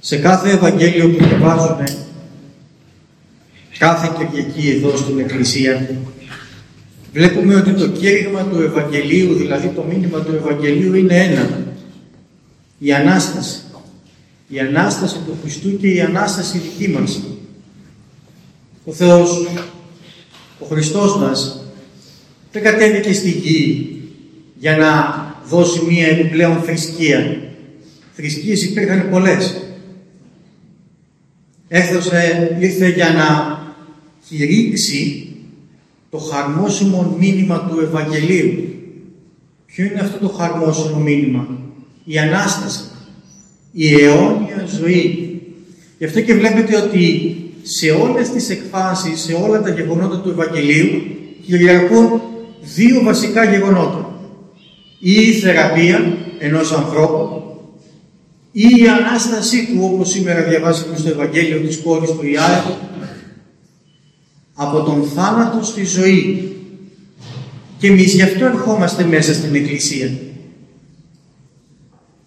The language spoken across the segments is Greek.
Σε κάθε Ευαγγέλιο που διαβάζουμε, κάθε Κυριακή εδώ στην Εκκλησία, βλέπουμε ότι το κήρυγμα του Ευαγγελίου, δηλαδή το μήνυμα του Ευαγγελίου είναι ένα. Η Ανάσταση. Η Ανάσταση του Χριστού και η Ανάσταση δική μας. Ο Θεός, ο Χριστός μας, δεν κατέβηκε στη γη για να δώσει μία επιπλέον θρησκεία. Θρησκείες υπήρχαν πολλές. Έδωσε, ήρθε για να κηρύξει το χαρμόσιμο μήνυμα του Ευαγγελίου. Ποιο είναι αυτό το χαρμόσιμο μήνυμα; Η Ανάσταση. Η αιώνια ζωή. Γι' αυτό και βλέπετε ότι σε όλες τις εκφάσεις, σε όλα τα γεγονότα του Ευαγγελίου κυριαρχούν δύο βασικά γεγονότα. Ή η θεραπεία ενός ανθρώπου ή η Ανάστασή του όπως σήμερα διαβάζουμε στο Ευαγγέλιο της κόρης του Ιάκου από τον θάνατο στη ζωή. Και εμείς γι' αυτό ερχόμαστε μέσα στην Εκκλησία.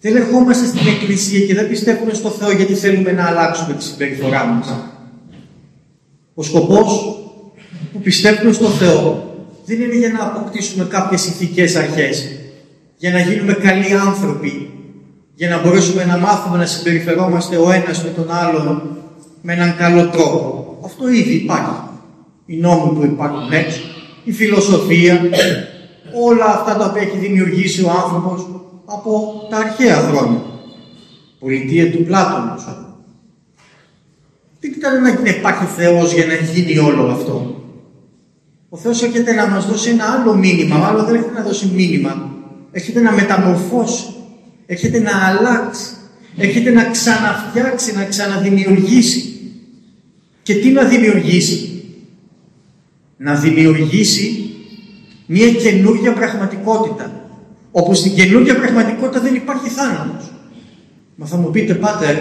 Δεν ερχόμαστε στην Εκκλησία και δεν πιστεύουμε στο Θεό γιατί θέλουμε να αλλάξουμε τη συμπεριφορά μας. Ο σκοπός που πιστεύουμε στο Θεό δεν είναι για να αποκτήσουμε κάποιες ηθικές αρχές, για να γίνουμε καλοί άνθρωποι, για να μπορέσουμε να μάθουμε να συμπεριφερόμαστε ο ένας με τον άλλον με έναν καλό τρόπο. Αυτό ήδη υπάρχει. Οι νόμοι που υπάρχουν έξω, η φιλοσοφία, όλα αυτά τα οποία έχει δημιουργήσει ο άνθρωπος από τα αρχαία χρόνια. Πολιτεία του Πλάτωνος. Δεν ήταν να υπάρχει Θεός για να γίνει όλο αυτό; Ο Θεός έρχεται να μας δώσει ένα άλλο μήνυμα, μάλλον δεν έρχεται να δώσει μήνυμα. Έρχεται να μεταμορφώσει, έρχεται να αλλάξει, έρχεται να ξαναφτιάξει, να ξαναδημιουργήσει. Και τι να δημιουργήσει; Να δημιουργήσει μια καινούργια πραγματικότητα. Όπου στην καινούργια πραγματικότητα δεν υπάρχει θάνατος. Μα θα μου πείτε, Πάτερ,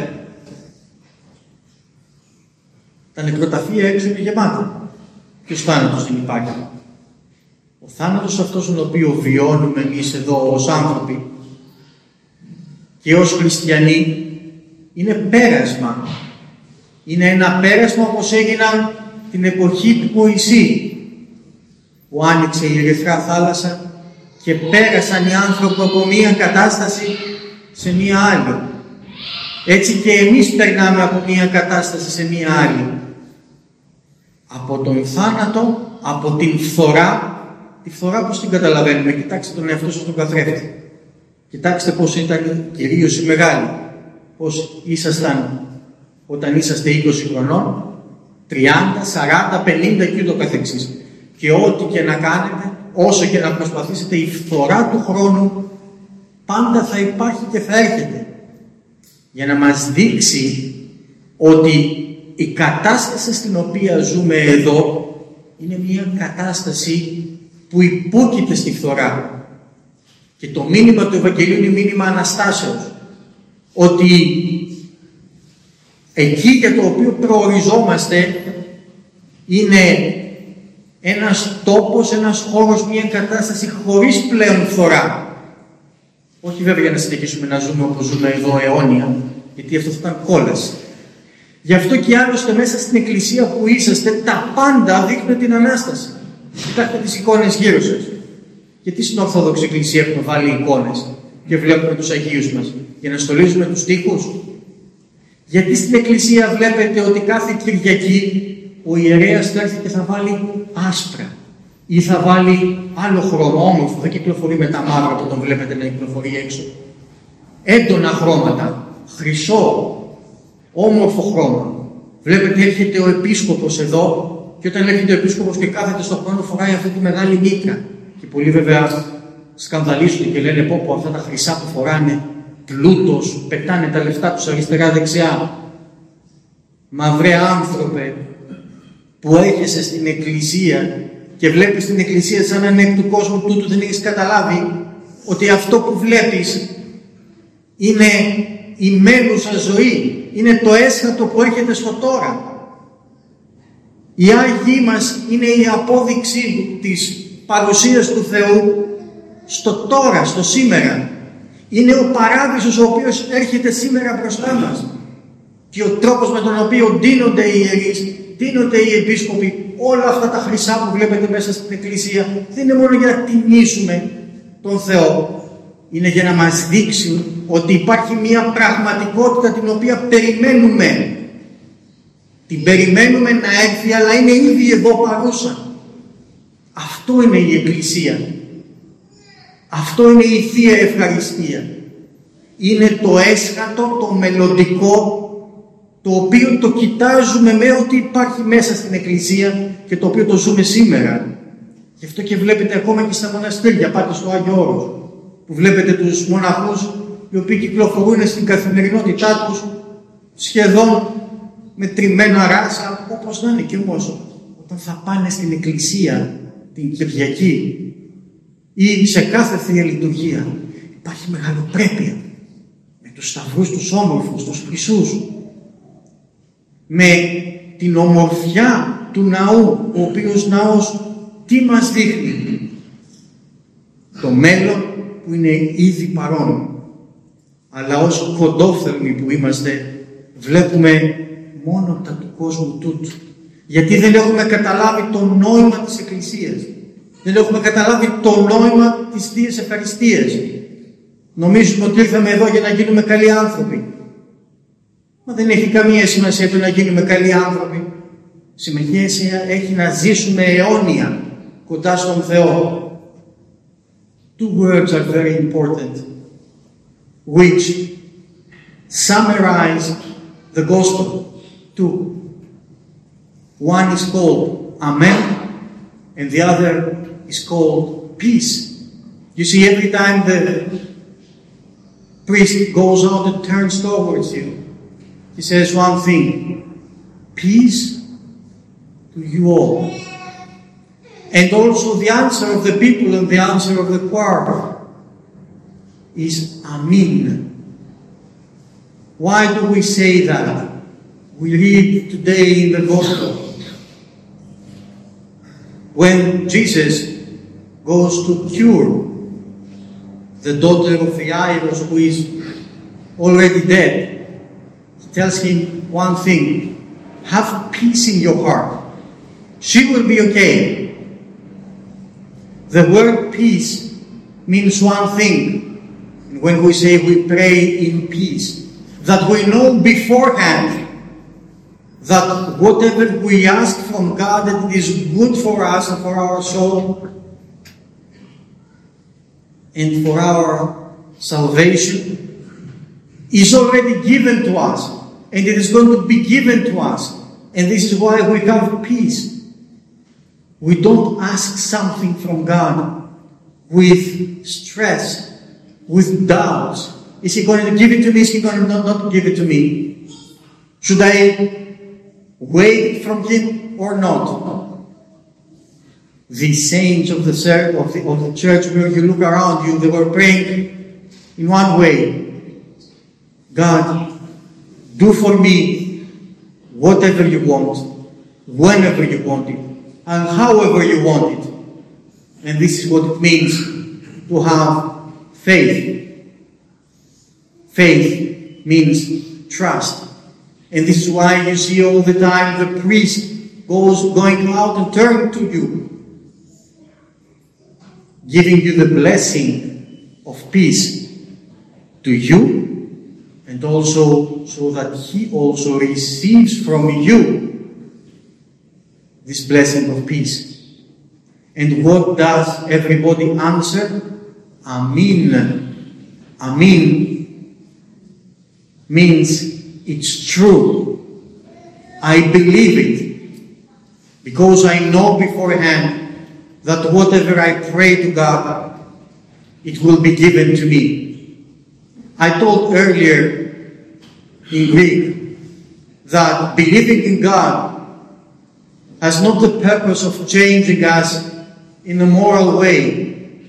τα νεκροταφεία έξω είναι γεμάτα. Ποιος θάνατος δεν υπάρχει; Ο θάνατος αυτός τον οποίο βιώνουμε εμείς εδώ ως άνθρωποι και ως χριστιανοί είναι πέρασμα. Είναι ένα πέρασμα όπως έγιναν την εποχή του Μωυσή που άνοιξε η ερυθρά θάλασσα και πέρασαν οι άνθρωποι από μία κατάσταση σε μία άλλη. Έτσι και εμείς περνάμε από μία κατάσταση σε μία άλλη από τον θάνατο, από την φθορά, τη φθορά πώς την καταλαβαίνουμε, κοιτάξτε τον εαυτό σας τον καθρέφτη. Κοιτάξτε πώς ήταν κυρίως οι μεγάλοι, πώς ήσασταν όταν είσαστε 20 χρονών, 30, 40, 50 και ούτω καθεξής. Και ό,τι και να κάνετε, όσο και να προσπαθήσετε, η φθορά του χρόνου πάντα θα υπάρχει και θα έρχεται. Για να μας δείξει ότι η κατάσταση στην οποία ζούμε εδώ είναι μια κατάσταση που υπόκειται στη φθορά. Και το μήνυμα του Ευαγγελίου είναι μήνυμα Αναστάσεως. Ότι εκεί για το οποίο προοριζόμαστε είναι ένας τόπος, ένας χώρος, μια κατάσταση χωρίς πλέον φθορά. Όχι βέβαια για να συνεχίσουμε να ζούμε όπως ζούμε εδώ αιώνια, γιατί αυτό θα ήταν κόλαση. Γι' αυτό και άλλωστε μέσα στην εκκλησία που είσαστε τα πάντα δείχνουν την Ανάσταση. Κοιτάξτε τις εικόνες γύρω σας. Γιατί στην Ορθόδοξη Εκκλησία έχουμε βάλει εικόνες και βλέπουμε τους Αγίους μας για να στολίζουμε τους τοίχους; Γιατί στην Εκκλησία βλέπετε ότι κάθε Κυριακή ο ιερέας θα έρθει και θα βάλει άσπρα ή θα βάλει άλλο χρώμα όμορφο, δεν κυκλοφορεί με τα μαύρα που τον βλέπετε να κυκλοφορεί έξω. Έντονα χρώματα, χρυσό, όμορφο χρώμα. Βλέπετε έρχεται ο επίσκοπος εδώ και όταν έρχεται ο επίσκοπος και κάθεται στο χρόνο φοράει αυτή τη μεγάλη μήτρα. Και πολλοί βέβαια σκανδαλίζονται και λένε πω, πω αυτά τα χρυσά που φοράνε πλούτος, πετάνε τα λεφτά τους αριστερά-δεξιά. Μα βρε άνθρωπε που έρχεσαι στην εκκλησία και βλέπεις την εκκλησία σαν να είναι εκ του κόσμου τούτου δεν έχεις καταλάβει ότι αυτό που βλέπεις είναι η μένουσα ζωή. Είναι το έσχατο που έρχεται στο τώρα. Η Άγιοι μας είναι η απόδειξη της παρουσίας του Θεού στο τώρα, στο σήμερα. Είναι ο παράδεισος ο οποίος έρχεται σήμερα μπροστά μας. και ο τρόπος με τον οποίο δίνονται οι ιερείς, δίνονται οι επίσκοποι, όλα αυτά τα χρυσά που βλέπετε μέσα στην Εκκλησία, δεν είναι μόνο για να τιμήσουμε τον Θεό, είναι για να μας δείξουν ότι υπάρχει μια πραγματικότητα την οποία περιμένουμε. Την περιμένουμε να έρθει αλλά είναι ήδη εδώ παρούσα. Αυτό είναι η Εκκλησία. Αυτό είναι η Θεία Ευχαριστία. Είναι το έσχατο, το μελλοντικό, το οποίο το κοιτάζουμε με ό,τι υπάρχει μέσα στην Εκκλησία και το οποίο το ζούμε σήμερα. Γι' αυτό και βλέπετε ακόμα και στα μοναστήρια, πάτε στο Άγιο Όρος, που βλέπετε τους μοναχούς οι οποίοι κυκλοφορούν στην καθημερινότητά τους σχεδόν με τριμμένα ράσα, όπως να είναι και όμως όταν θα πάνε στην εκκλησία την Κυριακή ή σε κάθε Θεία Λειτουργία υπάρχει μεγαλοπρέπεια με τους σταυρούς τους όμορφους, τους χρυσούς με την ομορφιά του ναού ο οποίος ναός τι μας δείχνει; Το μέλλον που είναι ήδη παρόν αλλά ως κοντόφθερμοι που είμαστε βλέπουμε μόνο τα του κόσμου τούτου. Γιατί δεν έχουμε καταλάβει το νόημα της Εκκλησίας. Δεν έχουμε καταλάβει το νόημα της Θείας Ευχαριστίας. Νομίζουμε ότι ήρθαμε εδώ για να γίνουμε καλοί άνθρωποι. Μα δεν έχει καμία σημασία το να γίνουμε καλοί άνθρωποι. Σημασία έχει να ζήσουμε αιώνια κοντά στον Θεό. Two words are very important which summarize the gospel. Two. One is called Amen and the other is called peace. You see, every time the priest goes out and turns towards you, he says one thing peace to you all. And also the answer of the people and the answer of the choir is Amen. Why do we say that? We read today in the Gospel when Jesus goes to cure the daughter of Jairus who is already dead, he tells him one thing have peace in your heart. She will be okay. The word peace means one thing. When we say we pray in peace, that we know beforehand that whatever we ask from God that it is good for us and for our soul and for our salvation is already given to us and it is going to be given to us and this is why we have peace. We don't ask something from God with stress with doubts. Is he going to give it to me? Is he going to not, not give it to me? Should I wait from him or not. The saints of the, of the, of the church, where you look around you, they were praying in one way God, do for me whatever you want, whenever you want it, and however you want it. And this is what it means to have faith. Faith means trust. And this is why you see all the time the priest goes going out and turning to you, giving you the blessing of peace to you, and also so that he also receives from you this blessing of peace. And what does everybody answer? Amen. Amen means it's true. I believe it because I know beforehand that whatever I pray to God, it will be given to me. I told earlier in Greek that believing in God has not the purpose of changing us in a moral way,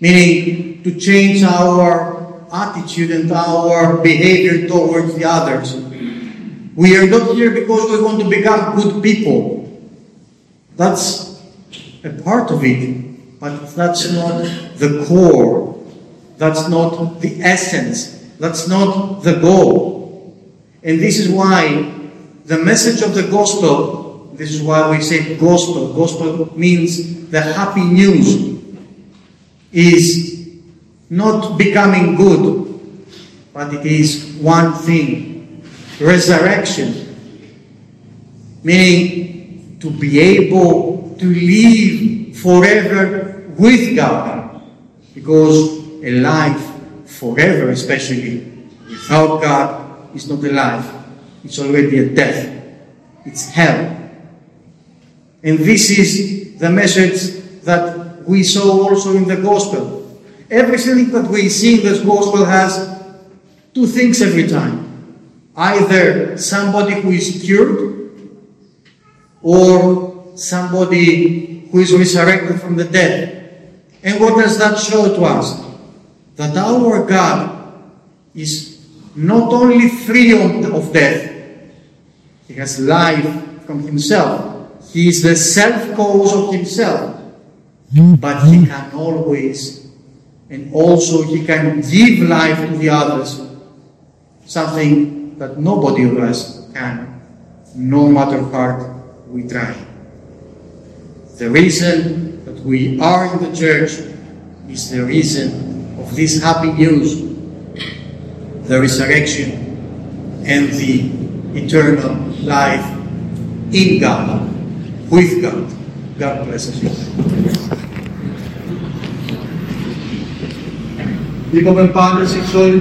meaning to change our attitude and our behavior towards the others. We are not here because we want to become good people. That's a part of it, but that's not the core. That's not the essence. That's not the goal. And this is why the message of the gospel, this is why we say gospel. Gospel means the happy news is not becoming good, but it is one thing resurrection. Meaning to be able to live forever with God. Because a life forever, especially without God, is not a life. It's already a death. It's hell. And this is the message that we saw also in the gospel. Everything that we see in this gospel has two things every time. Either somebody who is cured or somebody who is resurrected from the dead. And what does that show to us? That our God is not only free of death, He has life from Himself. He is the self cause of Himself. Mm-hmm. But He can always, and also He can give life to the others, something that nobody of us can, no matter how hard we try. The reason that we are in the church is the reason of this happy news, the resurrection and the eternal life in God, with God. God bless us. Die Kommentare, ich soll